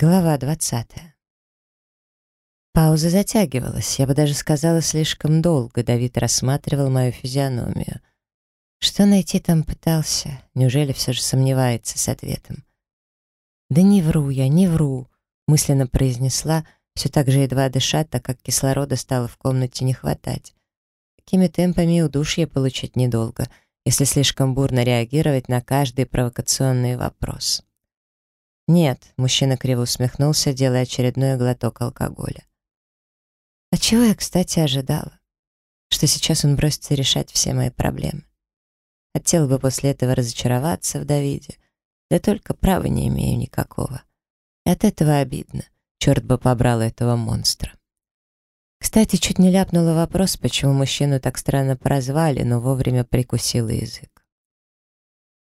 Глава двадцатая. Пауза затягивалась, я бы даже сказала, слишком долго. Давид рассматривал мою физиономию. Что найти там пытался? Неужели все же сомневается с ответом? «Да не вру я, не вру», — мысленно произнесла, все так же едва дыша, так как кислорода стало в комнате не хватать. Такими темпами удушье получить недолго, если слишком бурно реагировать на каждый провокационный вопрос. «Нет», — мужчина криво усмехнулся, делая очередной глоток алкоголя. А чего я, кстати, ожидала? Что сейчас он бросится решать все мои проблемы. Хотел бы после этого разочароваться в Давиде, да только права не имею никакого. И от этого обидно. Черт бы побрал этого монстра. Кстати, чуть не ляпнула вопрос, почему мужчину так странно прозвали, но вовремя прикусила язык.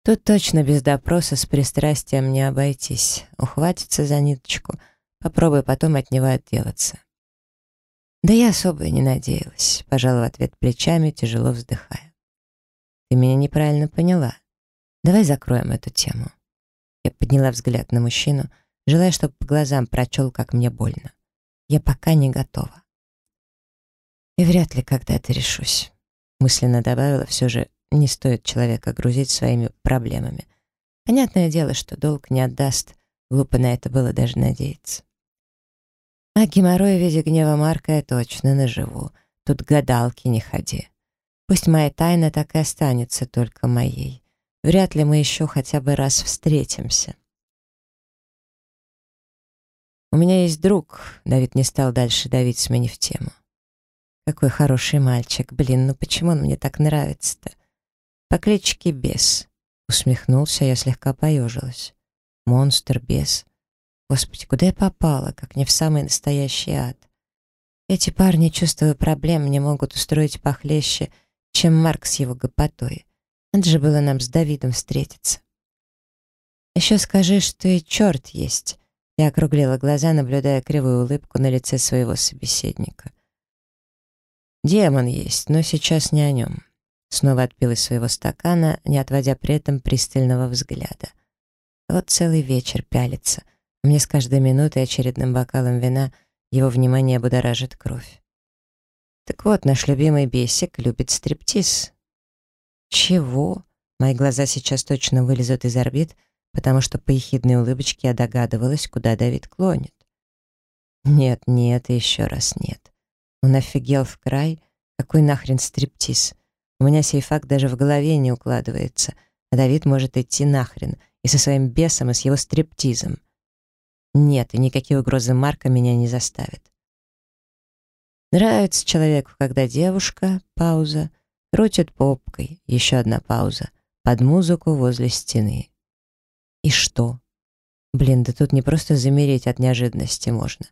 Тут точно без допроса с пристрастием не обойтись. Ухватится за ниточку, попробуй потом от него отделаться. Да я особо и не надеялась, пожала в ответ плечами, тяжело вздыхая. Ты меня неправильно поняла. Давай закроем эту тему. Я подняла взгляд на мужчину, желая, чтобы по глазам прочел, как мне больно. Я пока не готова. И вряд ли когда-то решусь. Мысленно добавила все же не стоит человека грузить своими проблемами. Понятное дело, что долг не отдаст. Глупо на это было даже надеяться. А геморрой в виде гнева Марка я точно наживу. Тут гадалки не ходи. Пусть моя тайна так и останется только моей. Вряд ли мы еще хотя бы раз встретимся. У меня есть друг. Давид не стал дальше давить, сменив тему. Какой хороший мальчик. Блин, ну почему он мне так нравится-то? По кличке Бес. Усмехнулся, я слегка поежилась. Монстр, бес. Господи, куда я попала, как не в самый настоящий ад? Эти парни, чувствуя проблем, не могут устроить похлеще, чем Марк с его гопотой. Надо же было нам с Давидом встретиться. Еще скажи, что и черт есть. Я округлила глаза, наблюдая кривую улыбку на лице своего собеседника. Демон есть, но сейчас не о нем. Снова отпил из своего стакана, не отводя при этом пристального взгляда. Вот целый вечер пялится. Мне с каждой минутой очередным бокалом вина его внимание будоражит кровь. Так вот, наш любимый бесик любит стриптиз. Чего? Мои глаза сейчас точно вылезут из орбит, потому что по ехидной улыбочке я догадывалась, куда Давид клонит. Нет, нет и еще раз нет. Он офигел в край. Какой нахрен стриптиз? У меня сей факт даже в голове не укладывается, а Давид может идти нахрен и со своим бесом, и с его стриптизом. Нет, и никакие угрозы Марка меня не заставят. Нравится человеку, когда девушка, пауза, крутит попкой, еще одна пауза, под музыку возле стены. И что? Блин, да тут не просто замереть от неожиданности можно.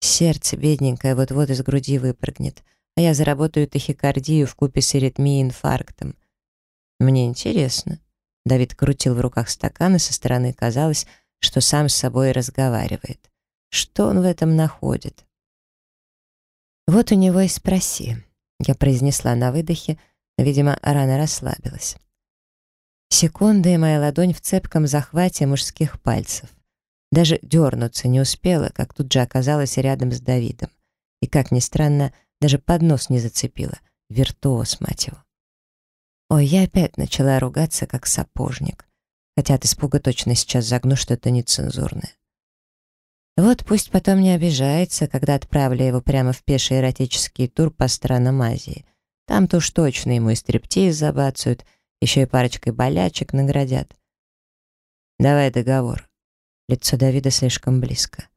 Сердце бедненькое вот-вот из груди выпрыгнет — а я заработаю тахикардию в купе с аритмией и инфарктом. Мне интересно. Давид крутил в руках стакан, и со стороны казалось, что сам с собой разговаривает. Что он в этом находит? Вот у него и спроси. Я произнесла на выдохе, видимо, рано расслабилась. Секунда, и моя ладонь в цепком захвате мужских пальцев. Даже дернуться не успела, как тут же оказалась рядом с Давидом. И, как ни странно, даже поднос не зацепила. Виртуоз, мать его. Ой, я опять начала ругаться, как сапожник. Хотя от испуга точно сейчас загну что-то нецензурное. Вот пусть потом не обижается, когда отправлю его прямо в пеший эротический тур по странам Азии. Там-то уж точно ему и стриптиз забацают, еще и парочкой болячек наградят. Давай договор. Лицо Давида слишком близко.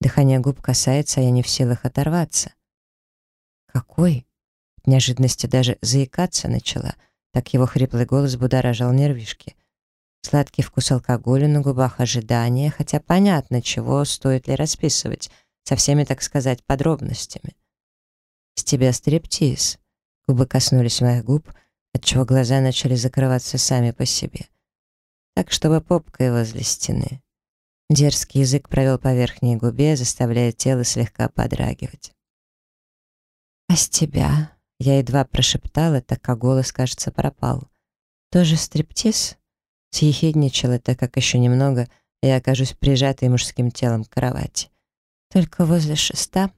Дыхание губ касается, а я не в силах оторваться. «Какой?» От неожиданности даже заикаться начала. Так его хриплый голос будоражил нервишки. Сладкий вкус алкоголя на губах ожидания, хотя понятно, чего стоит ли расписывать, со всеми, так сказать, подробностями. «С тебя стриптиз». Губы коснулись моих губ, отчего глаза начали закрываться сами по себе. Так, чтобы попкой возле стены. Дерзкий язык провел по верхней губе, заставляя тело слегка подрагивать. «А с тебя?» Я едва прошептала, так как голос, кажется, пропал. «Тоже стриптиз?» Съехидничала, так как еще немного, я окажусь прижатой мужским телом к кровати. Только возле шеста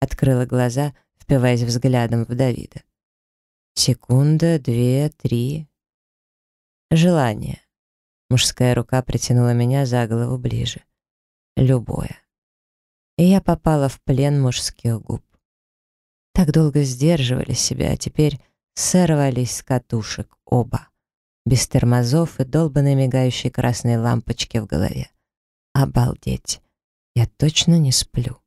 открыла глаза, впиваясь взглядом в Давида. Секунда, две, три. Желание. Мужская рука притянула меня за голову ближе. Любое. И я попала в плен мужских губ. Так долго сдерживали себя, а теперь сорвались с катушек оба. Без тормозов и долбанной мигающей красной лампочки в голове. Обалдеть. Я точно не сплю.